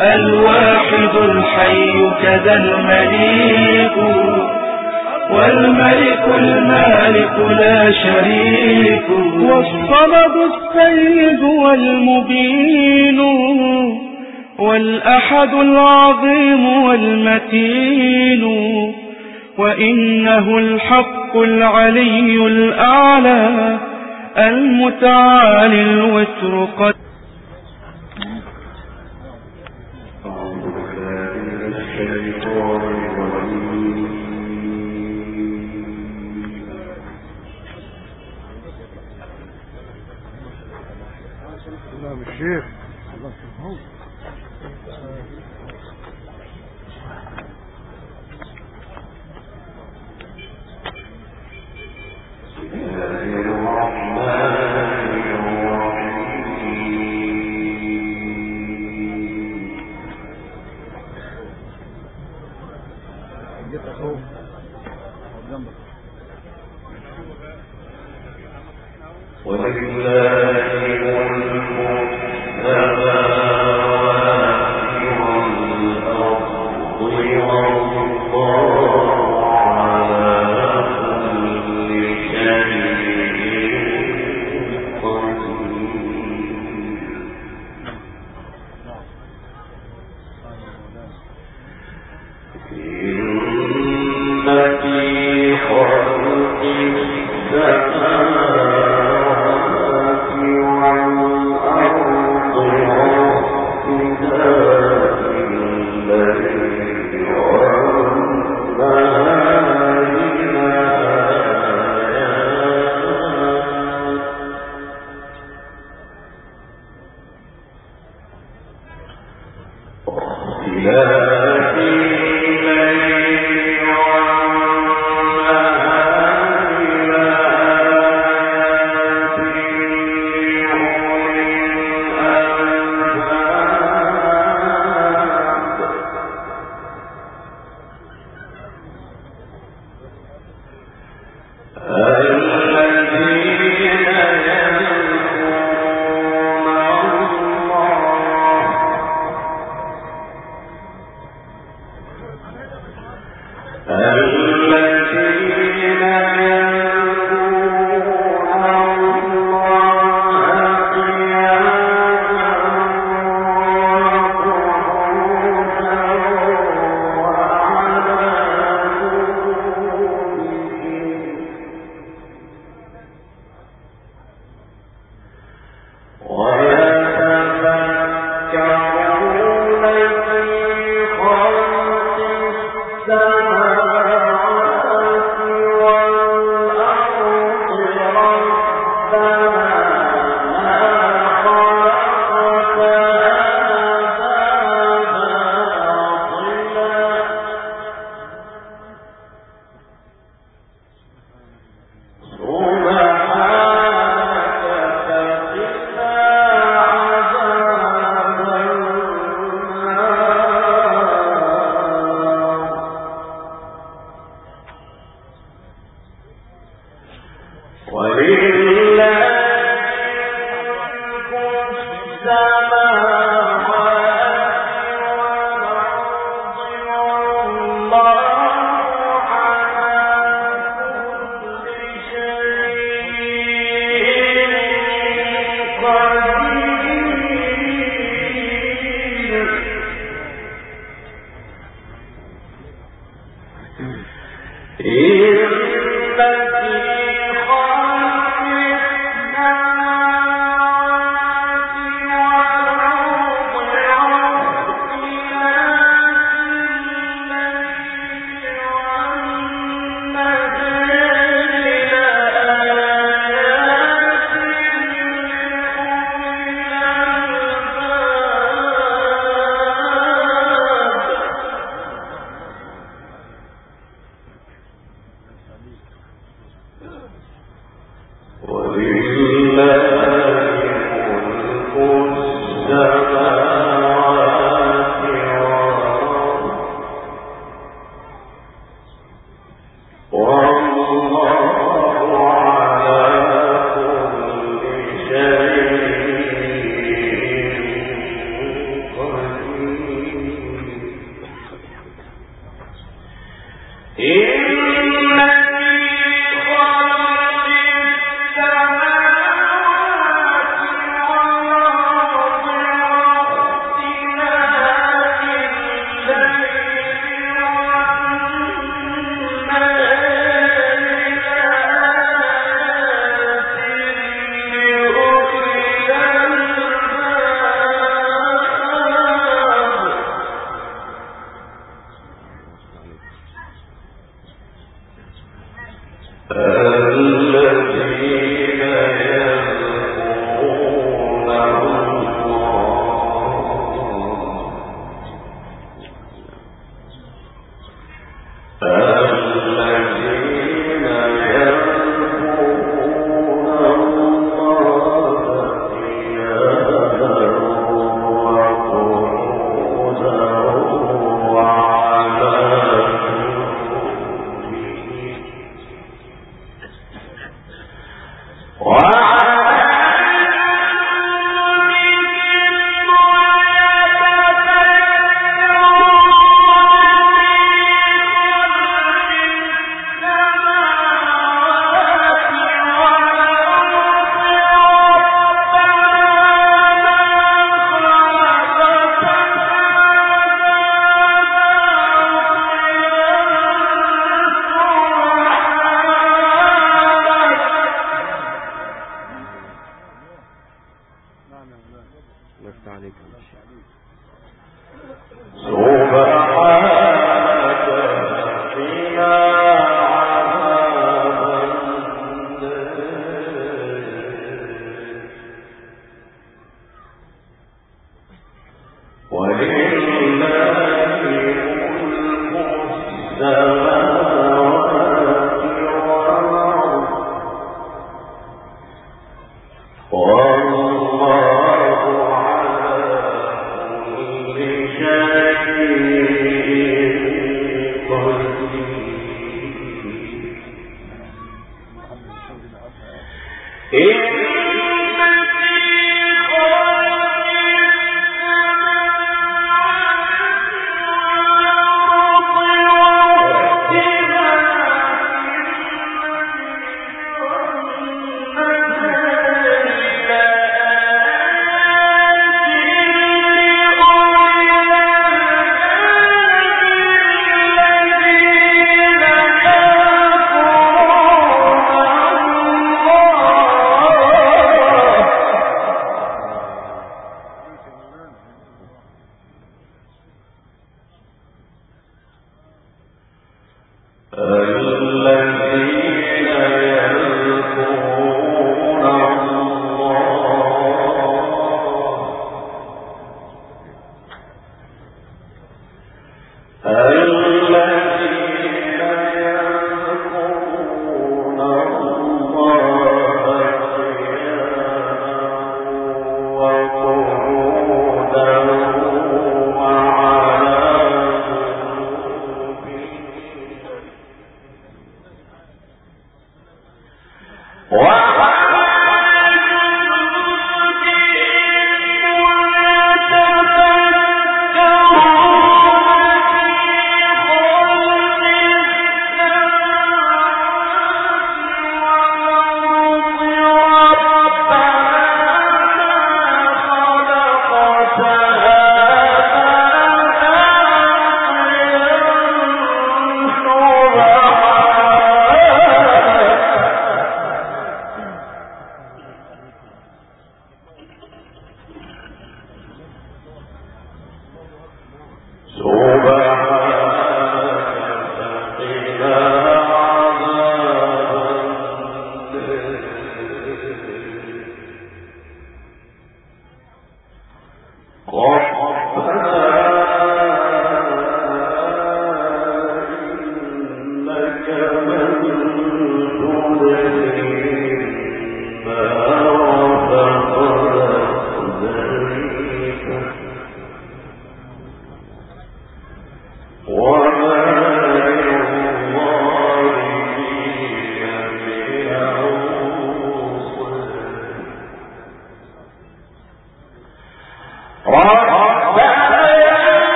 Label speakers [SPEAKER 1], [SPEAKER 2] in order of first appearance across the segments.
[SPEAKER 1] الواحد الحي كذا المليك والملك المالك لا شريك. والصمد السيد والمبين والأحد العظيم والمتين وإنه الحق العلي الأعلى المتعالي الوتر قد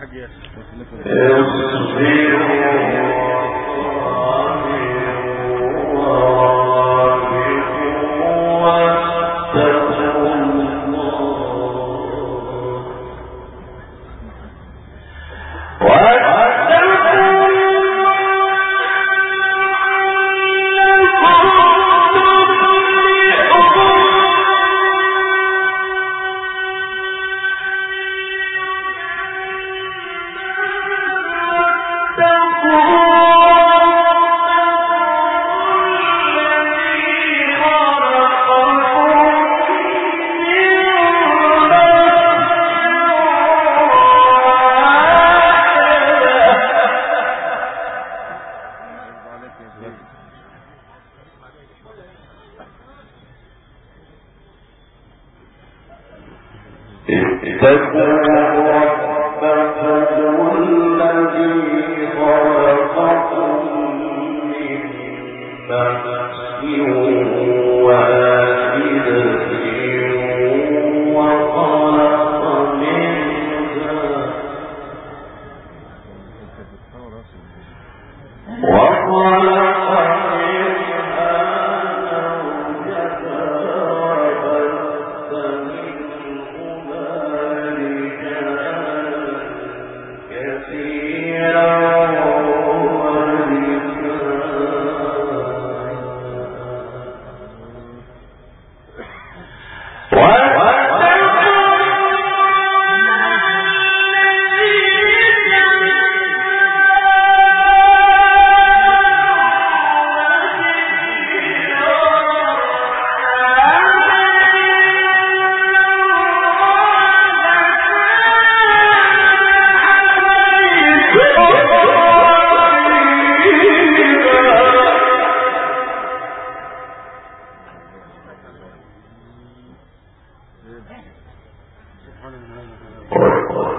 [SPEAKER 1] حق يا شيخ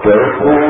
[SPEAKER 2] تكون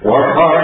[SPEAKER 2] 我操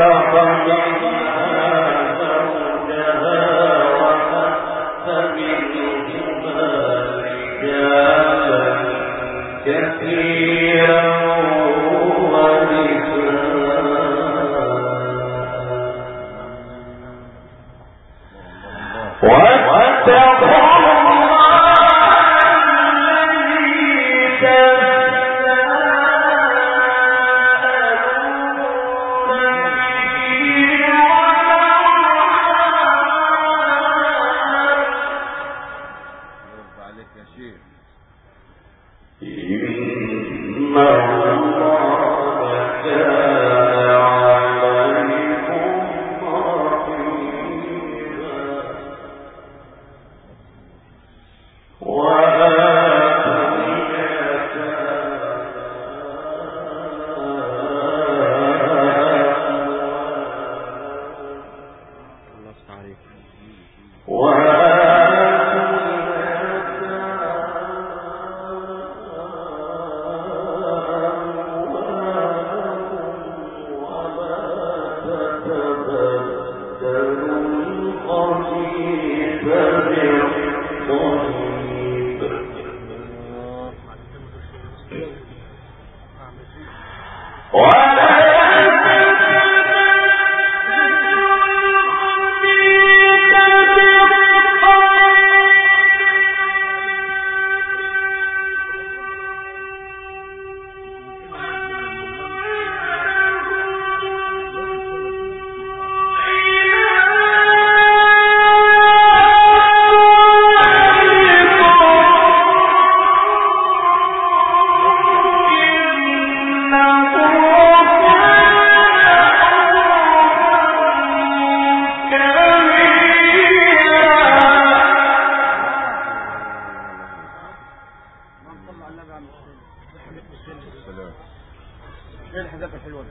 [SPEAKER 2] النبي عليه السلام إيه الحاجات الحلوه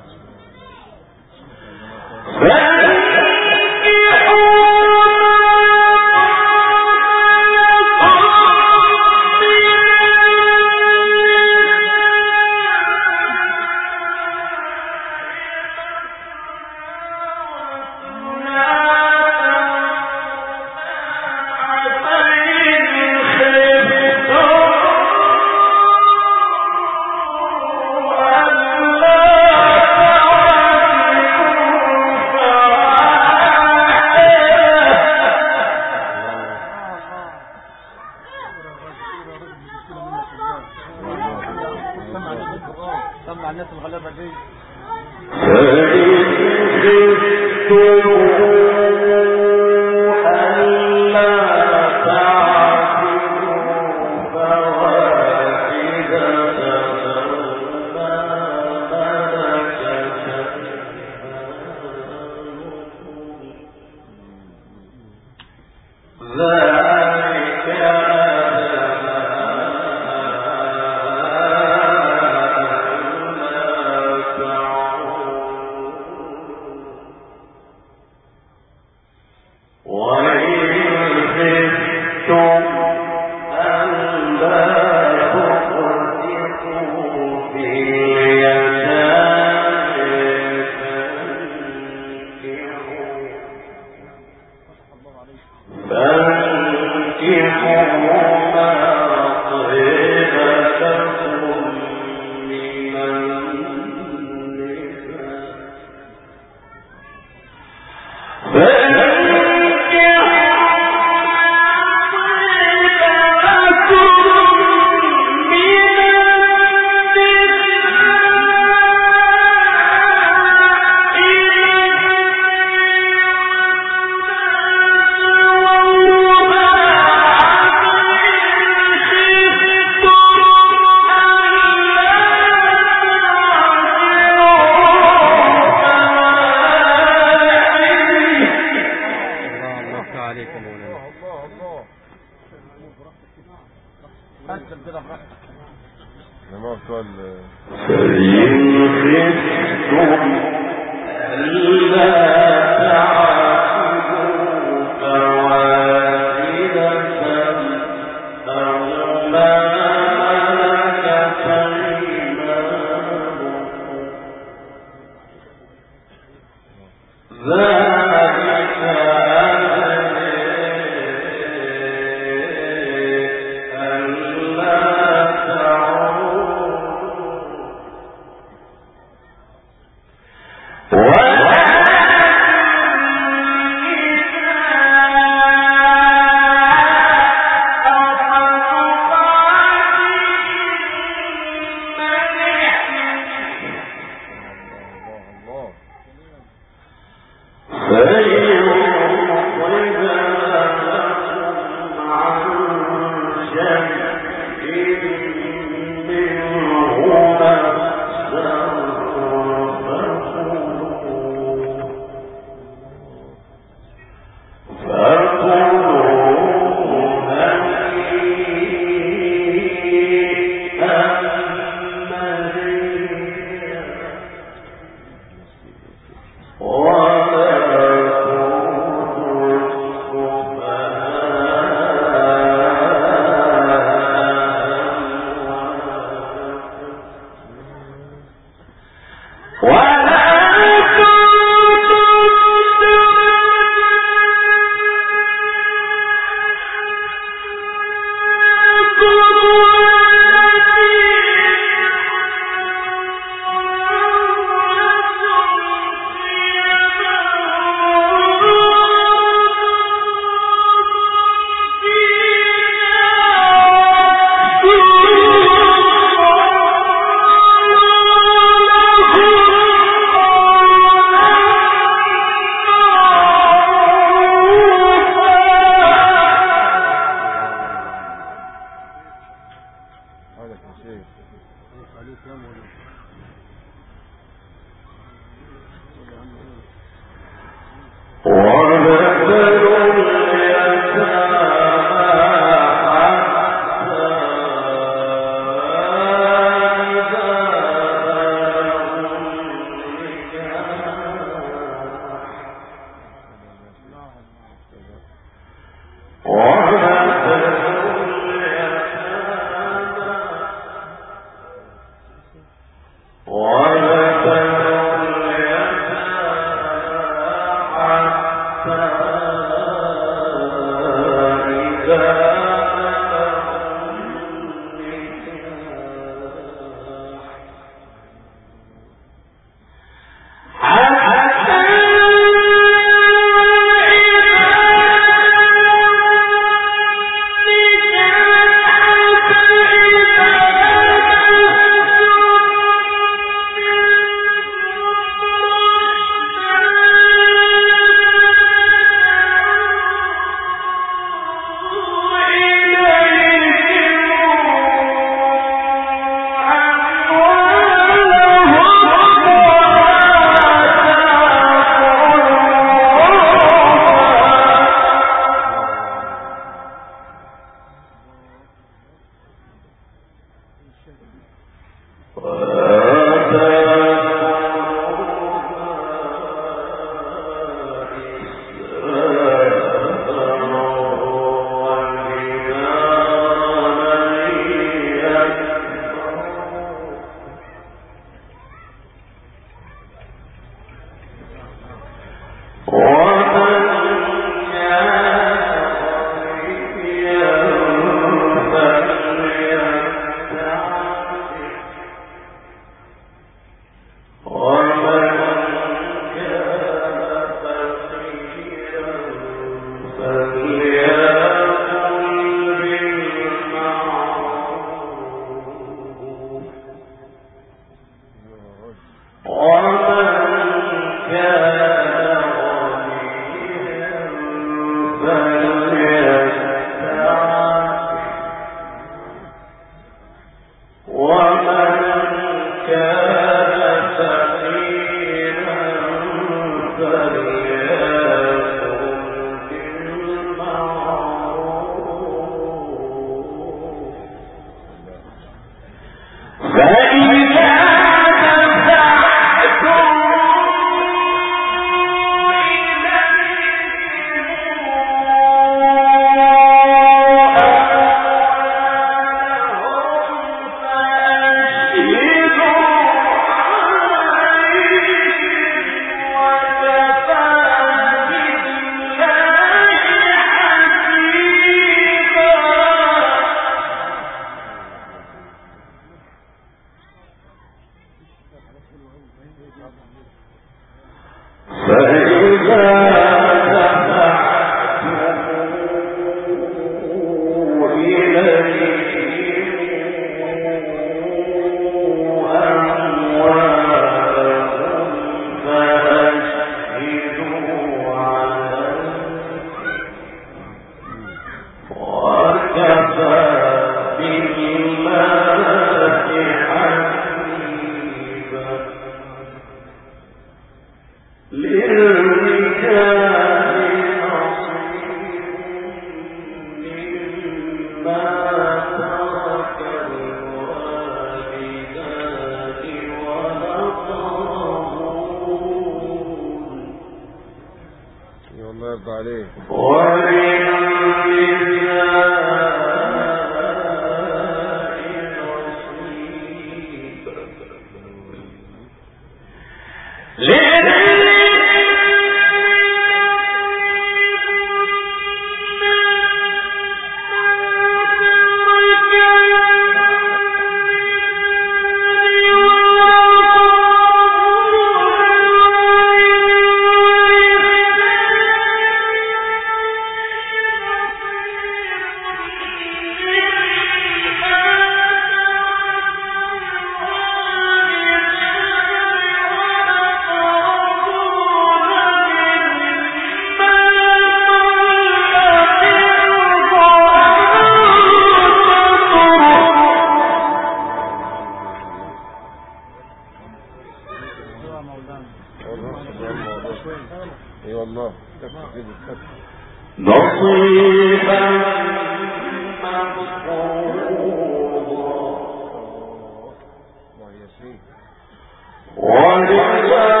[SPEAKER 2] Hare